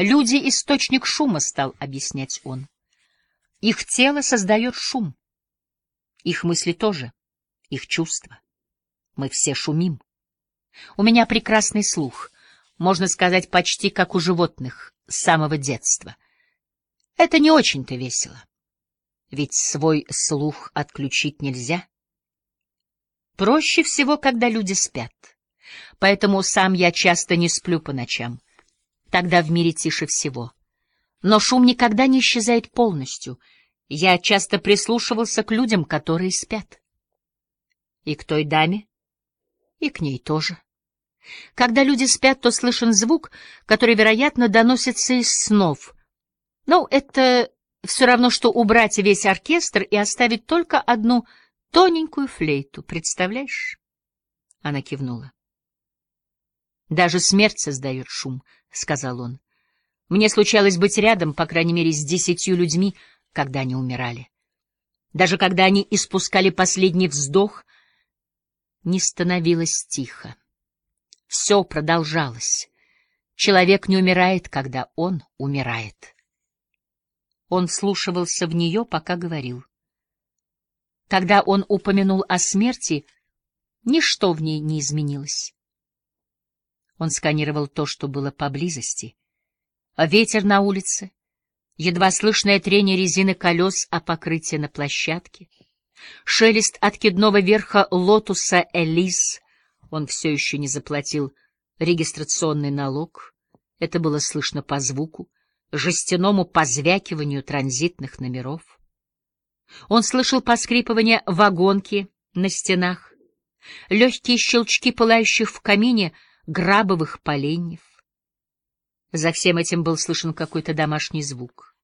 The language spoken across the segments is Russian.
Люди — источник шума, стал объяснять он. Их тело создает шум. Их мысли тоже, их чувства. Мы все шумим. У меня прекрасный слух, можно сказать, почти как у животных, с самого детства. Это не очень-то весело. Ведь свой слух отключить нельзя. Проще всего, когда люди спят. Поэтому сам я часто не сплю по ночам. Тогда в мире тише всего. Но шум никогда не исчезает полностью. Я часто прислушивался к людям, которые спят. И к той даме, и к ней тоже. Когда люди спят, то слышен звук, который, вероятно, доносится из снов. Но это все равно, что убрать весь оркестр и оставить только одну тоненькую флейту, представляешь? Она кивнула. Даже смерть создает шум, — сказал он. Мне случалось быть рядом, по крайней мере, с десятью людьми, когда они умирали. Даже когда они испускали последний вздох, не становилось тихо. Все продолжалось. Человек не умирает, когда он умирает. Он вслушивался в нее, пока говорил. Когда он упомянул о смерти, ничто в ней не изменилось. Он сканировал то, что было поблизости. А ветер на улице, едва слышное трение резины колес о покрытие на площадке, шелест откидного верха лотуса Элис, он все еще не заплатил регистрационный налог, это было слышно по звуку, жестяному позвякиванию транзитных номеров. Он слышал поскрипывание вагонки на стенах, легкие щелчки пылающих в камине — грабовых поленьев. За всем этим был слышен какой-то домашний звук.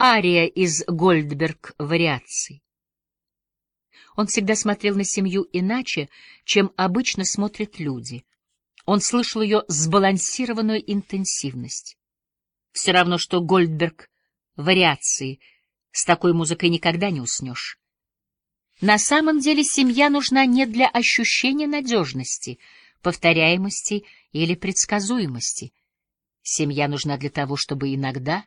Ария из Гольдберг вариаций. Он всегда смотрел на семью иначе, чем обычно смотрят люди. Он слышал ее сбалансированную интенсивность. Все равно, что Гольдберг вариации. С такой музыкой никогда не уснешь. На самом деле семья нужна не для ощущения надежности — повторяемости или предсказуемости. Семья нужна для того, чтобы иногда...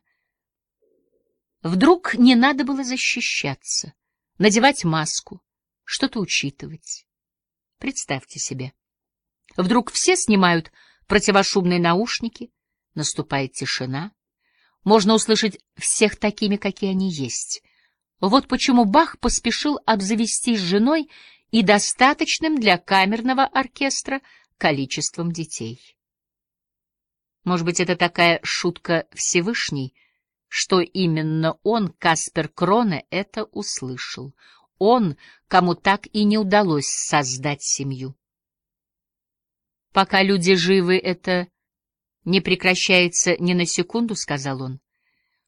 Вдруг не надо было защищаться, надевать маску, что-то учитывать. Представьте себе. Вдруг все снимают противошумные наушники, наступает тишина. Можно услышать всех такими, какие они есть. Вот почему Бах поспешил обзавестись женой и достаточным для камерного оркестра количеством детей. Может быть, это такая шутка Всевышней, что именно он, Каспер Кроне, это услышал. Он, кому так и не удалось создать семью. «Пока люди живы, это не прекращается ни на секунду», — сказал он.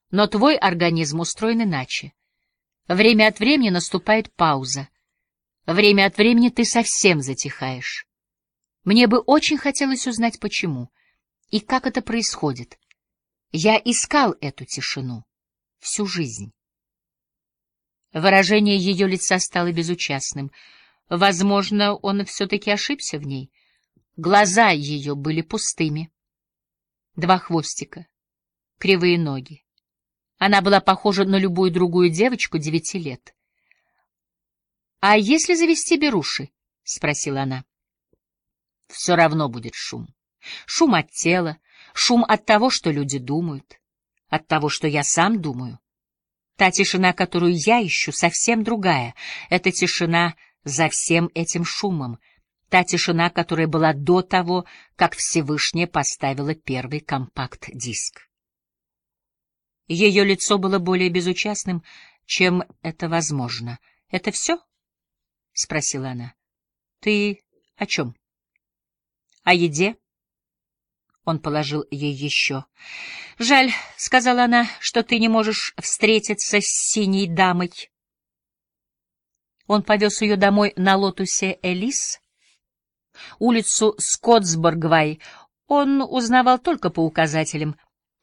«Но твой организм устроен иначе. Время от времени наступает пауза. Время от времени ты совсем затихаешь. Мне бы очень хотелось узнать, почему и как это происходит. Я искал эту тишину всю жизнь. Выражение ее лица стало безучастным. Возможно, он все-таки ошибся в ней. Глаза ее были пустыми. Два хвостика, кривые ноги. Она была похожа на любую другую девочку девяти лет. — А если завести беруши? — спросила она все равно будет шум. Шум от тела, шум от того, что люди думают, от того, что я сам думаю. Та тишина, которую я ищу, совсем другая. Это тишина за всем этим шумом. Та тишина, которая была до того, как Всевышняя поставила первый компакт-диск. Ее лицо было более безучастным, чем это возможно. — Это все? — спросила она. — Ты о чем? О еде? Он положил ей еще. — Жаль, — сказала она, — что ты не можешь встретиться с синей дамой. Он повез ее домой на лотусе Элис, улицу Скотсборгвай. Он узнавал только по указателям.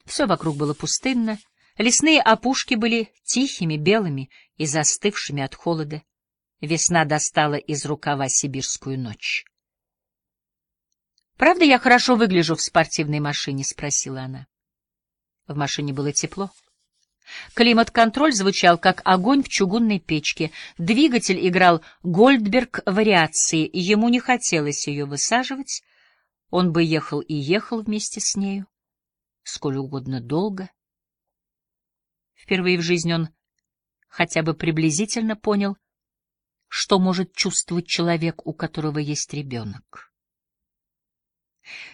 Все вокруг было пустынно. Лесные опушки были тихими, белыми и застывшими от холода. Весна достала из рукава сибирскую ночь. «Правда я хорошо выгляжу в спортивной машине?» — спросила она. В машине было тепло. Климат-контроль звучал, как огонь в чугунной печке. Двигатель играл Гольдберг вариации, ему не хотелось ее высаживать. Он бы ехал и ехал вместе с нею, сколь угодно долго. Впервые в жизни он хотя бы приблизительно понял, что может чувствовать человек, у которого есть ребенок.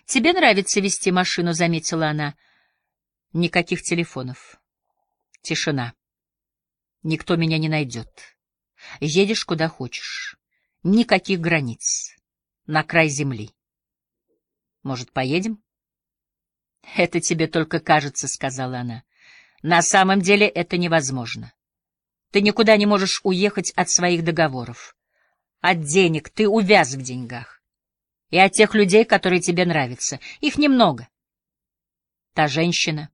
«Тебе нравится вести машину», — заметила она. «Никаких телефонов». Тишина. Никто меня не найдет. Едешь куда хочешь. Никаких границ. На край земли. Может, поедем? Это тебе только кажется, — сказала она. На самом деле это невозможно. Ты никуда не можешь уехать от своих договоров. От денег ты увяз в деньгах. И от тех людей, которые тебе нравятся. Их немного. Та женщина,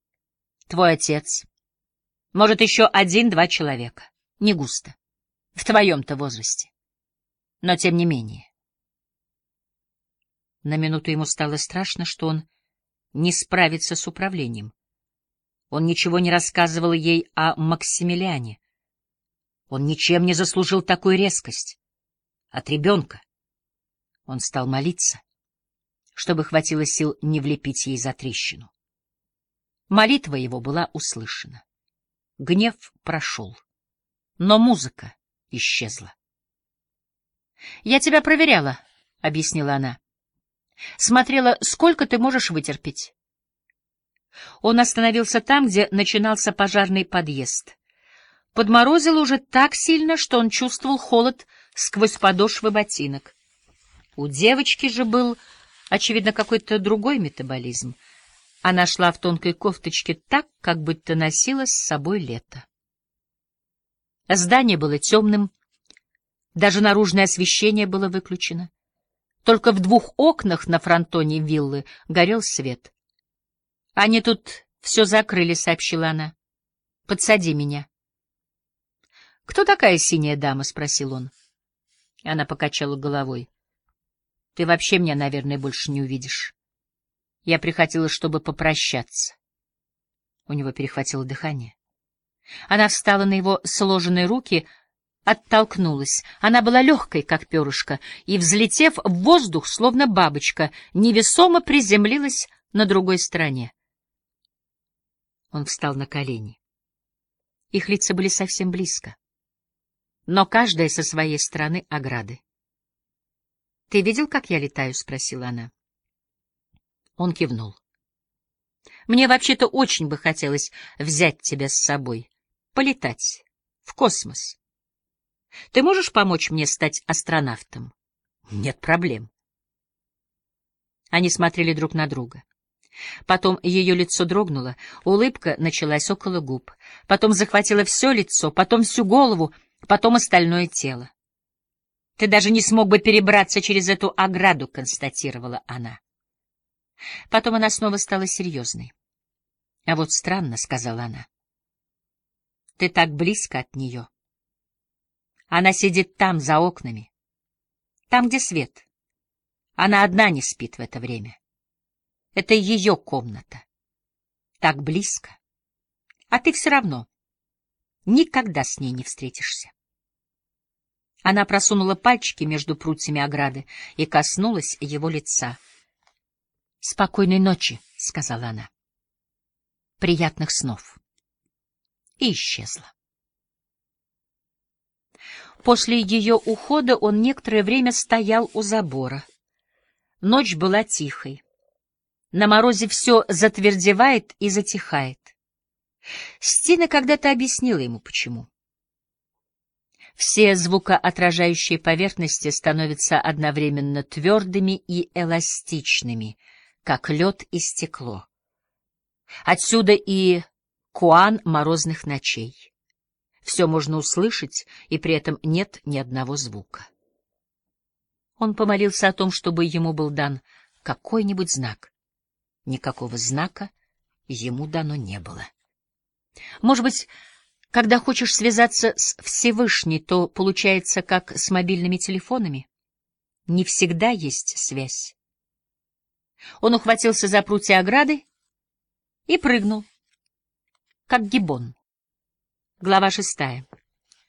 твой отец, может, еще один-два человека. Не густо. В твоем-то возрасте. Но тем не менее. На минуту ему стало страшно, что он не справится с управлением. Он ничего не рассказывал ей о Максимилиане. Он ничем не заслужил такую резкость. От ребенка. Он стал молиться, чтобы хватило сил не влепить ей за трещину. Молитва его была услышана. Гнев прошел, но музыка исчезла. — Я тебя проверяла, — объяснила она. — Смотрела, сколько ты можешь вытерпеть. Он остановился там, где начинался пожарный подъезд. Подморозило уже так сильно, что он чувствовал холод сквозь подошвы ботинок. У девочки же был, очевидно, какой-то другой метаболизм — она шла в тонкой кофточке так, как будто носила с собой лето. Здание было темным, даже наружное освещение было выключено. Только в двух окнах на фронтоне виллы горел свет. — Они тут все закрыли, — сообщила она. — Подсади меня. — Кто такая синяя дама? — спросил он. Она покачала головой. — Ты вообще меня, наверное, больше не увидишь. Я приходила, чтобы попрощаться. У него перехватило дыхание. Она встала на его сложенные руки, оттолкнулась. Она была легкой, как перышко, и, взлетев в воздух, словно бабочка, невесомо приземлилась на другой стороне. Он встал на колени. Их лица были совсем близко, но каждая со своей стороны ограды. — Ты видел, как я летаю? — спросила она. Он кивнул. Мне вообще-то очень бы хотелось взять тебя с собой, полетать в космос. Ты можешь помочь мне стать астронавтом? Нет проблем. Они смотрели друг на друга. Потом ее лицо дрогнуло, улыбка началась около губ, потом захватила все лицо, потом всю голову, потом остальное тело. Ты даже не смог бы перебраться через эту ограду, констатировала она. Потом она снова стала серьезной. — А вот странно, — сказала она. — Ты так близко от нее. Она сидит там, за окнами. Там, где свет. Она одна не спит в это время. Это ее комната. Так близко. А ты все равно никогда с ней не встретишься. Она просунула пальчики между прутьями ограды и коснулась его лица —— Спокойной ночи, — сказала она. — Приятных снов. И исчезла. После ее ухода он некоторое время стоял у забора. Ночь была тихой. На морозе все затвердевает и затихает. Стина когда-то объяснила ему, почему. Все звукоотражающие поверхности становятся одновременно твердыми и эластичными — как лед и стекло. Отсюда и куан морозных ночей. Все можно услышать, и при этом нет ни одного звука. Он помолился о том, чтобы ему был дан какой-нибудь знак. Никакого знака ему дано не было. Может быть, когда хочешь связаться с Всевышней, то получается как с мобильными телефонами. Не всегда есть связь. Он ухватился за прутья ограды и прыгнул, как гибон. Глава шестая.